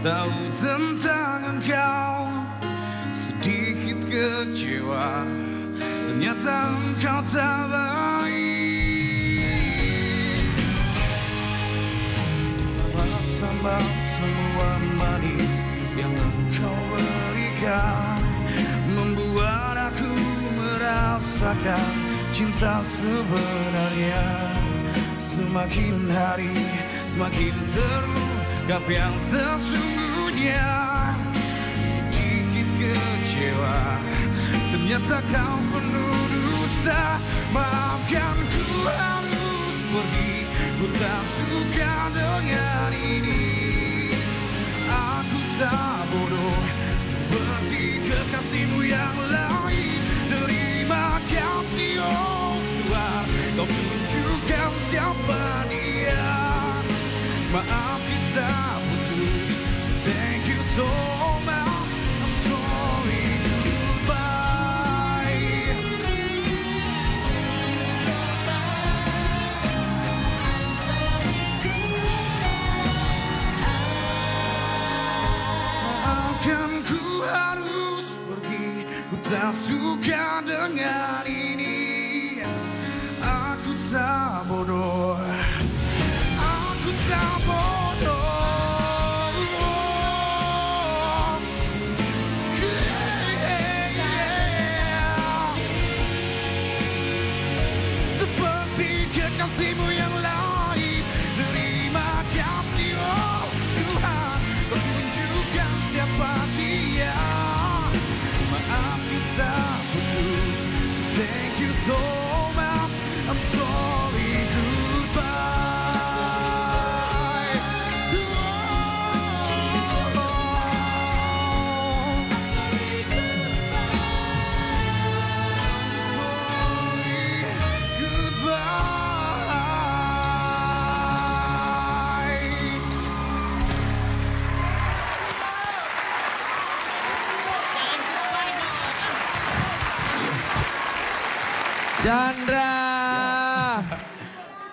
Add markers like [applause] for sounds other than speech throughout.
tahu tentang engkau Sedikit kecewa. Ternyata engkau tak baik. Sama semua manis yang engkau berikan. Membuat aku merasakan cinta sebenarnya. Semakin hari semakin terungkap yang sesungguhnya Sedikit kecewa. Ternyata kau penuh dosa Maafkan ku harus pergi. Ku tak suka dengan ini. Aku tak bodoh Seperti kekasihmu yang lain. Terima kasih oh Tuhan. Kau tunjukkan siapa dia. Maaf kita Chandra.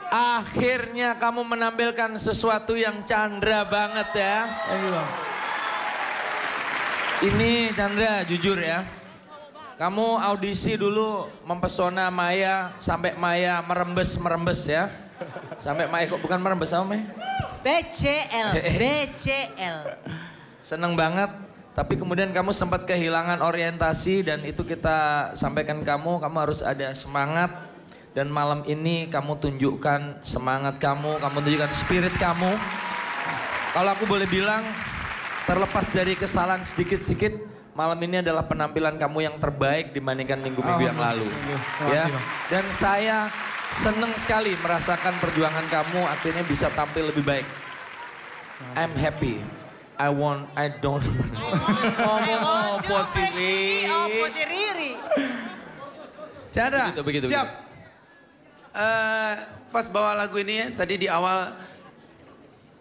Akhirnya kamu menampilkan sesuatu yang Chandra banget ya. Ini Chandra jujur ya. Kamu audisi dulu mempesona Maya sampai Maya merembes-merembes ya. Sampai Maya kok bukan merembes apa Maya? BCL, BCL. [laughs] Seneng banget. Tapi kemudian kamu sempat kehilangan orientasi dan itu kita sampaikan kamu, kamu harus ada semangat. Dan malam ini kamu tunjukkan semangat kamu, kamu tunjukkan spirit kamu. Kalau aku boleh bilang, terlepas dari kesalahan sedikit-sedikit, malam ini adalah penampilan kamu yang terbaik dibandingkan minggu-minggu yang lalu. Ya. Dan saya seneng sekali merasakan perjuangan kamu akhirnya bisa tampil lebih baik. I'm happy. I want, I don't. Ngomong opo si Riri. Opo si Riri. Chandra, Begitu, begitu, siap. Eh, pas bawa lagu ini ya, tadi di awal,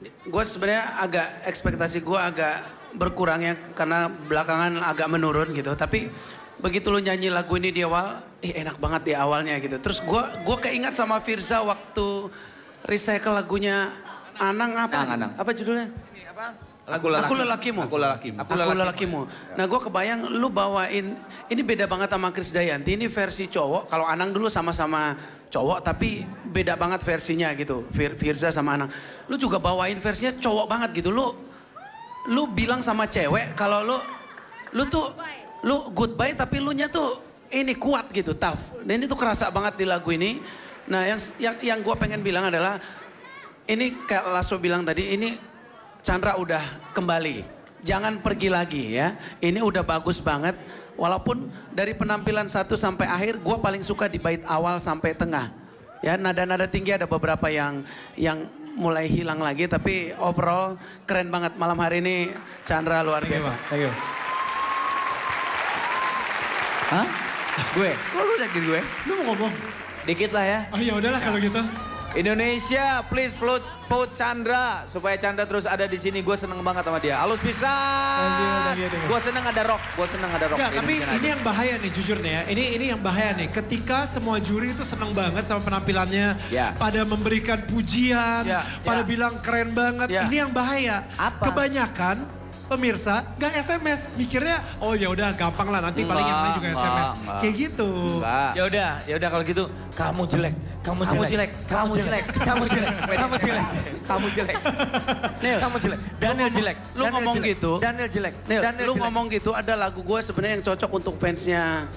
gue sebenarnya agak ekspektasi gue agak berkurang ya karena belakangan agak menurun gitu. Tapi begitu lu nyanyi lagu ini di awal, ih enak banget di awalnya gitu. Terus gue gua keingat sama Firza waktu recycle lagunya Anang apa? Anang, Anang. Apa judulnya? Aku Aku lelakimu. Aku lelakimu. Aku, lelakimu. Nah gue kebayang lu bawain, ini beda banget sama Chris Dayanti. Ini versi cowok, kalau Anang dulu sama-sama cowok tapi beda banget versinya gitu. Fir Firza sama Anang. Lu juga bawain versinya cowok banget gitu. Lu lu bilang sama cewek kalau lu lu tuh lu goodbye tapi lu nya tuh ini kuat gitu, tough. Dan ini tuh kerasa banget di lagu ini. Nah yang yang yang gue pengen bilang adalah ini kayak Lasso bilang tadi ini Chandra udah kembali. Jangan pergi lagi ya. Ini udah bagus banget. Walaupun dari penampilan satu sampai akhir, gue paling suka di bait awal sampai tengah. Ya nada-nada tinggi ada beberapa yang yang mulai hilang lagi. Tapi overall keren banget malam hari ini Chandra luar biasa. Thank you. Hah? Gue? Kok lu yakin gue? Lu mau ngomong? Dikit lah ya. Oh ya udahlah kalau gitu. Indonesia, please vote, vote Chandra supaya Chandra terus ada di sini. Gue seneng banget sama dia. Thank you. Gue seneng ada rock. Gue seneng ada rock. Di tapi ini yang bahaya nih jujur nih ya. Ini ini yang bahaya nih. Ketika semua juri itu seneng banget sama penampilannya, Ya. pada memberikan pujian, Ya, pada ya. bilang keren banget. Ya. Ini yang bahaya. Apa? Kebanyakan pemirsa nggak SMS, mikirnya oh ya udah gampang lah nanti paling yang lain juga SMS. enggak. Kayak gitu. Ya udah, ya udah kalau gitu kamu jelek, kamu Kamu jelek, jelek, kamu jelek, kamu jelek, kamu jelek, kamu jelek, Nil, kamu jelek, Daniel jelek, lu Daniel ngomong jelek, gitu. Daniel jelek, Daniel lu jelek. ngomong gitu ada lagu gue sebenarnya yang cocok untuk fansnya.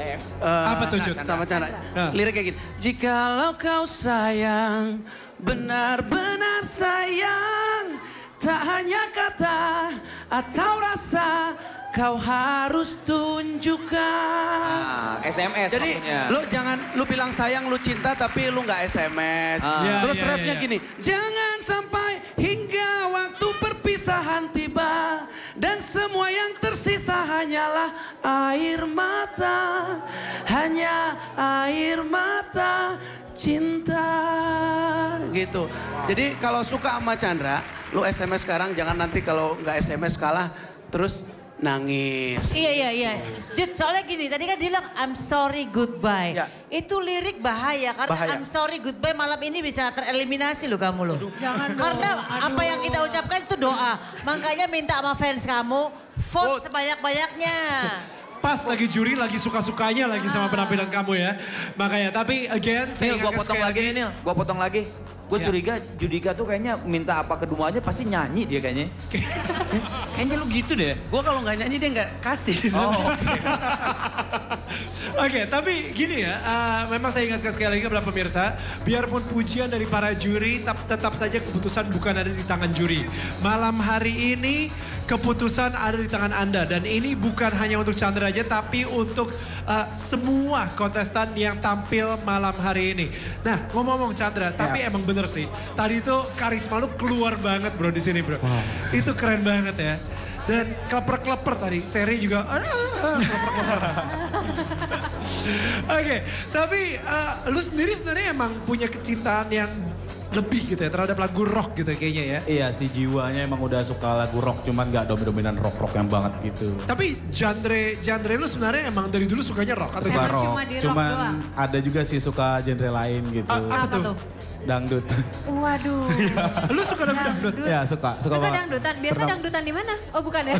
Eh, Apa tuh, Jud? Sama Chandra. Nah. Lirik kayak gini. Jikalau kau sayang, benar-benar sayang, tak hanya kata atau rasa, kau harus tunjukkan. Nah, SMS Jadi maksudnya. lu jangan lu bilang sayang lu cinta tapi lu nggak SMS. Ah. Ya, Terus ya, rapnya ya, ya. gini, jangan sampai hingga waktu perpisahan tiba dan semua yang tersisa hanyalah air mata, hanya air mata cinta gitu. Jadi kalau suka sama Chandra, lu SMS sekarang jangan nanti kalau nggak SMS kalah terus nangis. Iya iya iya. Jud, soalnya gini, tadi kan dia bilang I'm sorry goodbye. Ya. Itu lirik bahaya karena Bahaya. I'm sorry goodbye malam ini bisa tereliminasi loh kamu loh. Jangan dong, Karena aduh. apa yang kita ucapkan itu doa. Makanya minta sama fans kamu vote, Vote. sebanyak-banyaknya. Pas lagi juri lagi suka-sukanya lagi sama penampilan kamu ya. Makanya tapi again saya Nil, gue potong lagi nih Nil. Gue potong lagi. Gue Ya. curiga Judika tuh kayaknya minta apa ke Dumo aja pasti nyanyi dia kayaknya. [laughs] kayaknya lu gitu deh. Gue kalau nggak nyanyi dia nggak kasih. Oh, [laughs] Oke, tapi gini ya, eh, memang saya ingatkan sekali lagi kepada pemirsa, biarpun pujian dari para juri, tap- tetap saja keputusan bukan ada di tangan juri. Malam hari ini keputusan ada di tangan Anda dan ini bukan hanya untuk Chandra aja, tapi untuk eh, semua kontestan yang tampil malam hari ini. Nah, ngomong-ngomong Chandra, tapi emang bener sih, tadi itu karisma lu keluar banget bro di sini bro. Itu keren banget ya. Dan kleper-kleper tadi, seri juga, ah, kleper-kleper. [laughs] Oke, tapi eh, lu sendiri sebenarnya emang punya kecintaan yang lebih gitu ya terhadap lagu rock gitu kayaknya ya. Iya sih jiwanya emang udah suka lagu rock cuman gak dominan rock-rock yang banget gitu. Tapi genre genre lu sebenarnya emang dari dulu sukanya rock atau Suka rock, cuma di rock cuman doang? ada juga sih suka genre lain gitu. A- apa Apa tuh? tuh? Dangdut. Waduh. [laughs] Lu suka lagu dangdut? ya suka, suka, Suka dangdutan. Biasa Pernah- dangdutan di mana? Oh bukan ya?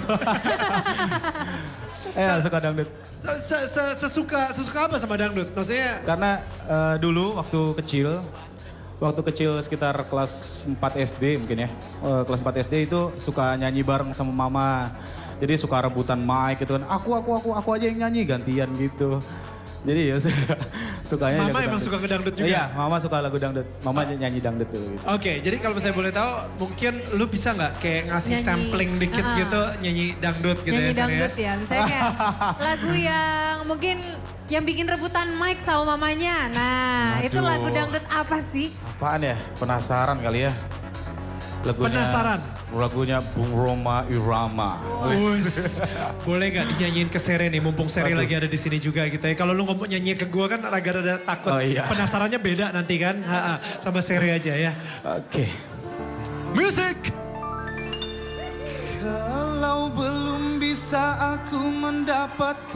Iya [laughs] suka dangdut. Se- se- sesuka sesuka apa sama dangdut? Maksudnya Karena eh, dulu waktu kecil, waktu kecil sekitar kelas 4 SD mungkin ya. Eh, kelas 4 SD itu suka nyanyi bareng sama mama. Jadi suka rebutan mic gitu kan. Aku, aku, aku, aku aja yang nyanyi gantian gitu. Jadi ya suka, sukanya Mama emang dangdut. suka ke dangdut juga? Iya, mama suka lagu dangdut. Mama nyanyi dangdut dulu gitu. Oke, jadi kalau saya boleh tahu, mungkin lu bisa nggak kayak ngasih Nyanyi. sampling dikit Ah. gitu, nyanyi dangdut gitu Nyanyi ya, Sar, dangdut ya. Misalnya kayak [laughs] lagu yang mungkin yang bikin rebutan mic sama mamanya. Nah itu Aduh. lagu dangdut apa sih? Apaan ya? Penasaran kali ya? Lagunya, Penasaran? Lagunya Bung Roma Irama. Wus, boleh nggak dinyanyiin ke Sere nih, mumpung Sere lagi ada di sini juga gitu ya. Kalau lu ngomong nyanyi ke gua kan rada-rada takut. Oh, iya. Penasarannya beda nanti kan, Ha-ha, sama Sere aja ya. Oke. Music! Kalau belum bisa aku mendapatkan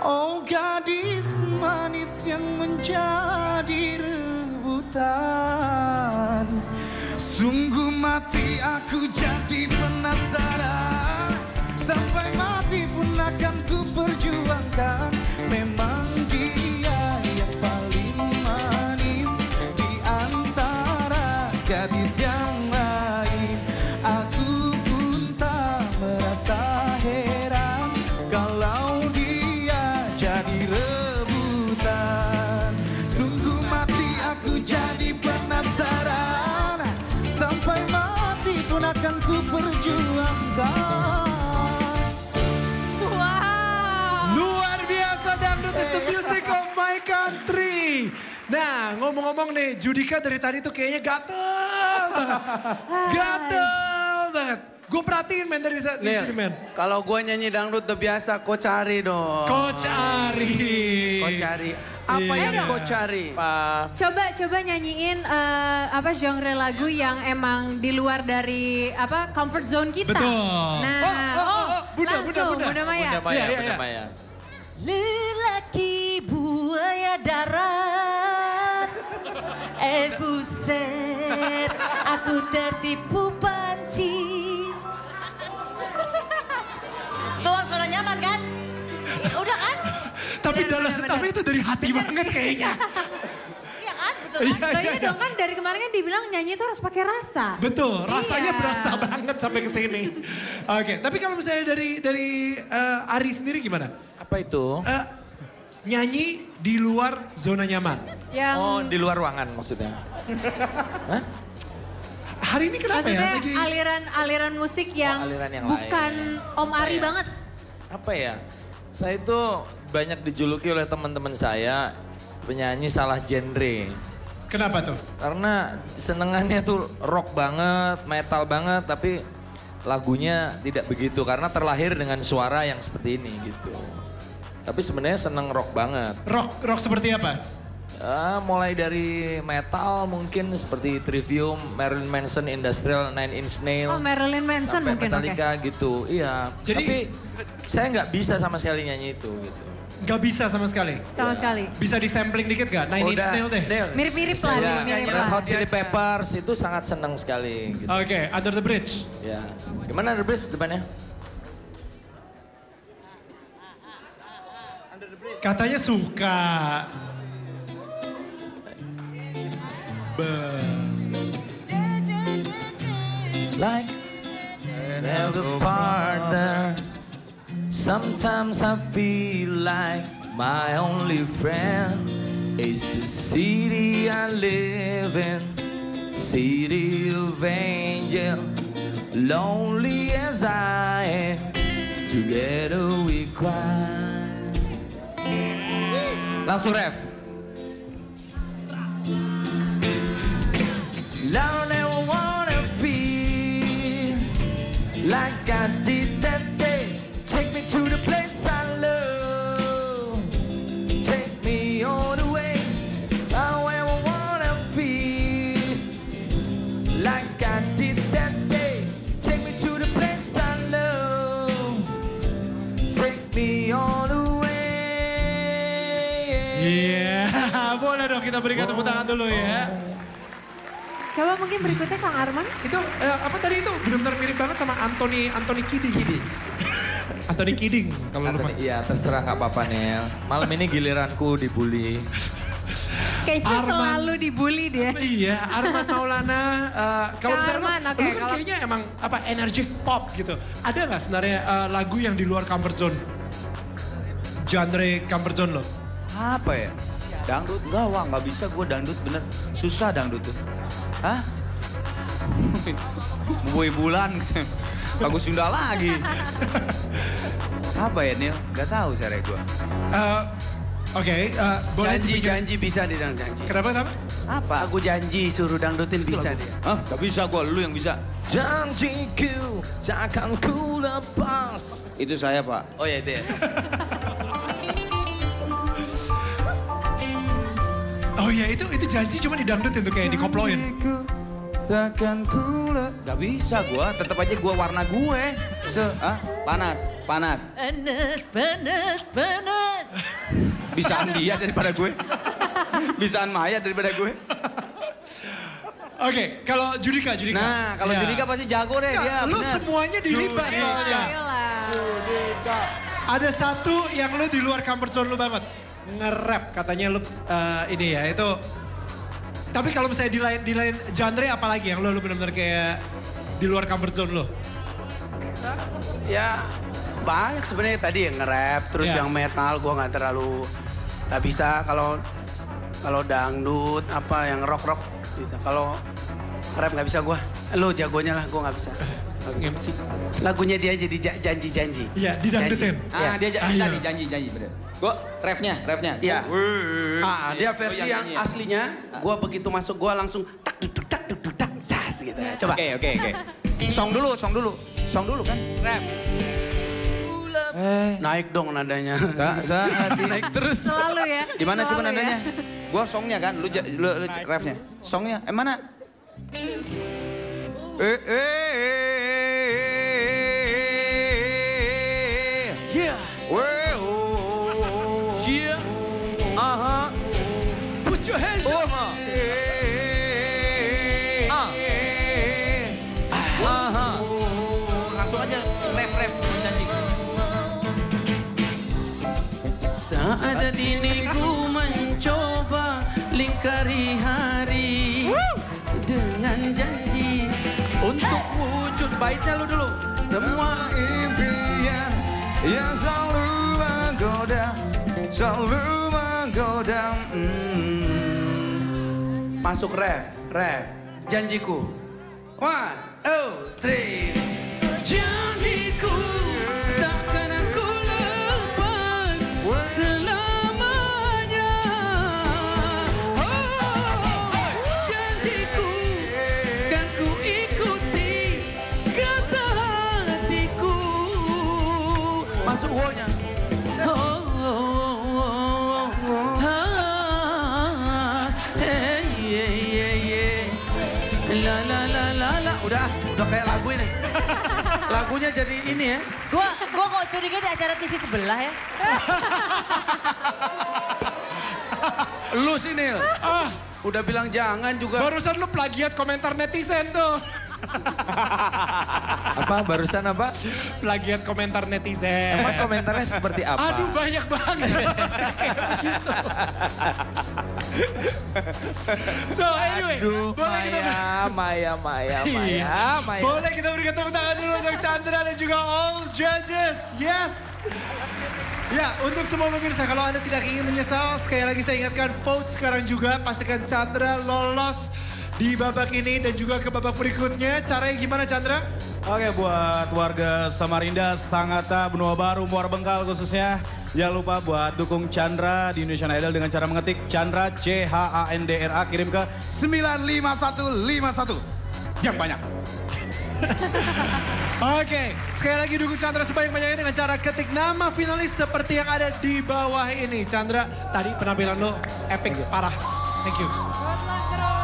Oh gadis manis yang menjadi rebutan Sungguh mati aku jadi penasaran. Sampai mati pun akan ku perjuangkan. Memang dia yang paling manis Di antara gadis yang lain Nah ngomong-ngomong nih Judika dari tadi tuh kayaknya gatel banget. [laughs] Gatel banget. Gue perhatiin men dari tadi sini men. kalau gue nyanyi dangdut udah biasa, kau cari dong. Coach Ari. Kau cari Apa Iya. yang kau cari? Coba coba nyanyiin eh, apa genre lagu yang emang di luar dari apa comfort zone kita. Betul. Nah, Oh, oh, oh, oh. Bunda, langsung, Bunda, Bunda. Bunda Maya. Bunda Maya, Iya, iya, Bunda iya. Maya. Lelaki buaya darat Eh buset Aku tertipu panci Keluar suara nyaman kan? Udah kan? Tapi Benar, dalam, tapi itu dari hati banget kayaknya. [laughs] Iya kan? Betul Iya, kan? Iya, iya iya. dong kan dari kemarin kan dibilang nyanyi itu harus pakai rasa. Betul, rasanya Iya. berasa banget sampai ke sini. Oke, tapi kalau misalnya dari dari eh, Ari sendiri gimana? Apa itu? Eh, nyanyi di luar zona nyaman. Yang Oh, di luar ruangan maksudnya. [laughs] Hah? Hari ini kenapa maksudnya ya? Lagi aliran aliran musik yang, aliran yang bukan Om Ari ya? banget. Apa ya? Saya itu banyak dijuluki oleh teman-teman saya penyanyi salah genre. kenapa tuh? Karena senengannya tuh rock banget, metal banget, tapi lagunya tidak begitu karena terlahir dengan suara yang seperti ini gitu. Tapi sebenarnya seneng rock banget. Rock, rock seperti apa? Ah, mulai dari metal mungkin seperti Trivium, Marilyn Manson, Industrial, Nine Inch Nails. Oh Marilyn Manson sampai mungkin oke. Metallica gitu, iya. Jadi- Tapi saya nggak bisa sama sekali nyanyi itu gitu. Gak bisa sama sekali. Sama sekali. Bisa disampling dikit gak? Nine Inch Nail deh. Nel. Mirip-mirip lah, Ya, mirip-mirip Red lah. Hot Chili Peppers itu sangat senang sekali gitu. Oke, Under the Bridge. Ya. Gimana The Bridge depannya? Katanya suka. Like another partner. Sometimes I feel like my only friend is the city I live in, city of angel. Lonely as I am, together we cry. Langsung ref. Wanna feel like I did Iya, [laughs] boleh dong kita berikan tepuk tangan dulu ya. Coba mungkin berikutnya Kang Arman. Itu eh, apa tadi itu benar-benar mirip banget sama Anthony Anthony Kidding. Kidis. Anthony Kidding kalau lu Anthony, iya terserah nggak apa-apa Nel. Malam ini giliranku dibully. Kayaknya Arman. selalu dibully dia. Iya, Arman Maulana. eh, kalau Kang misalnya lu, Arman, oke, lu kan kalau- kayaknya emang apa energic pop gitu. Ada nggak sebenarnya eh, lagu yang di luar comfort zone? Genre comfort zone lo? Apa ya? Dangdut? Enggak, wah nggak bisa gue dangdut bener. Susah dangdut tuh. Hah? [laughs] Boy bulan. [laughs] Lagu Sunda lagi. [laughs] Apa ya Nil? Gak tahu cara gue. Eh, Oke, eh, boleh Janji, dibikin- janji bisa dia dang janji. Kenapa, kenapa? Apa? Aku janji suruh dangdutin bisa dia. Hah? Gak bisa gue, lu yang bisa. Janjiku takkan ku lepas. Itu saya pak. Oh ya itu ya. Oh iya, itu itu janji cuma didangdutin tuh kayak dikoploin. Takkan Gak bisa gue, tetap aja gue warna gue. Se, ah, panas, panas. Panas, panas, panas. [laughs] Bisaan dia daripada gue. Bisaan Maya daripada gue. Oke, kalau Judika, Judika. Nah, kalau Ya. Judika pasti jago deh Nggak, dia. lu bener. semuanya dilibat Judika. soalnya. Ayolah. Ada satu yang lu di luar comfort zone lu banget. Nge-rap katanya lu eh, ini ya, itu. Tapi kalau misalnya di lain di lain genre apalagi yang lu lu benar-benar kayak di luar comfort zone lu? Ya banyak sebenarnya tadi yang nge-rap, terus Ya. yang metal gua nggak terlalu nggak bisa kalau kalau dangdut apa yang rock rock bisa. Kalau rap nggak bisa gua. Lo jagonya lah, gua nggak bisa. MC. Lagunya dia jadi ja- janji-janji. Iya, didangdutin. Janji. Ah, Iya. dia bisa Ayo. nih janji, janji bener. Gue refnya, refnya. Iya. Ah, dia versi Oh, yang nyanyi ya? aslinya, gua begitu masuk gua langsung tak duk duk tak duk duk tak cas gitu ya. Coba. Oke, oke, oke. [laughs] Song dulu, song dulu. Song dulu kan? Rap. Naik dong nadanya. Sa saat. [laughs] Naik terus. Selalu ya. Di mana coba ya. nadanya? Gua songnya kan, lu lu, lu cek refnya. Songnya, eh mana? Eh eh eh lingkari hari dengan janji untuk wujud baitnya lu dulu. Semua impian yang selalu menggoda, selalu menggoda. Mm. masuk ref, ref. Janjiku. One, two, three. Kayak lagu ini. [laughs] Lagunya jadi ini ya. Gua gua kok curiga di acara TV sebelah ya. [laughs] Lu sih Nil. Ah, udah bilang jangan juga. Barusan lu plagiat komentar netizen tuh. [laughs] Apa barusan apa? Plagiat komentar netizen. Emang komentarnya seperti apa? Aduh banyak banget. so anyway, Aduh, boleh kita Maya, Maya, Maya, Maya, Iya. Maya. Boleh kita berikan tepuk tangan dulu untuk Chandra dan juga all judges. Yes. Ya, untuk semua pemirsa, kalau Anda tidak ingin menyesal, sekali lagi saya ingatkan vote sekarang juga. Pastikan Chandra lolos di babak ini dan juga ke babak berikutnya. Caranya gimana Chandra? Oke buat warga Samarinda, Sangatta, Benua Baru, Muara Bengkal khususnya. Jangan lupa buat dukung Chandra di Indonesian Idol dengan cara mengetik Chandra C H A N D R A kirim ke 95151. Yang banyak. [laughs] Oke, sekali lagi dukung Chandra sebanyak-banyaknya dengan cara ketik nama finalis seperti yang ada di bawah ini. Chandra, tadi penampilan lo epic parah. Thank you. Good luck.